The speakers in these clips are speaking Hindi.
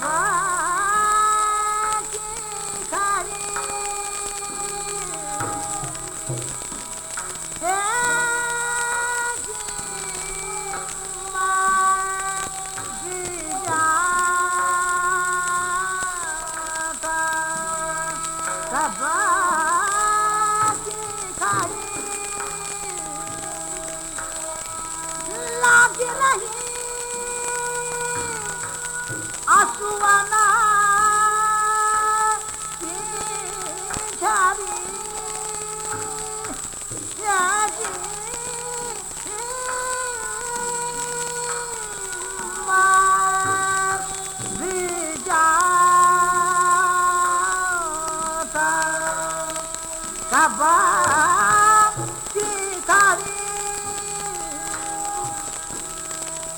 Bye. लाभ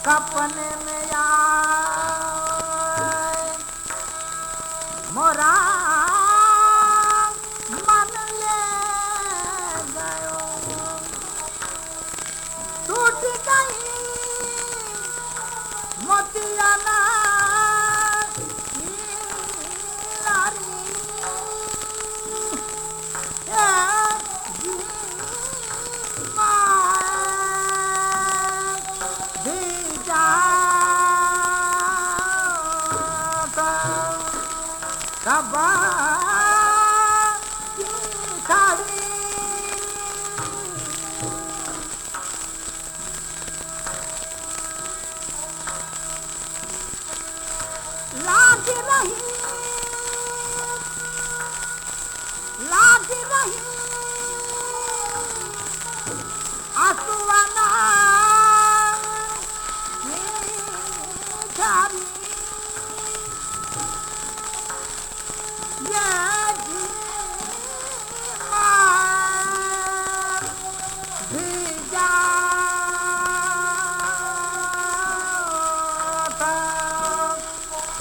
सपने में मोरा मन ले गयो। टूट गई मोतियाना। Kari लाग रही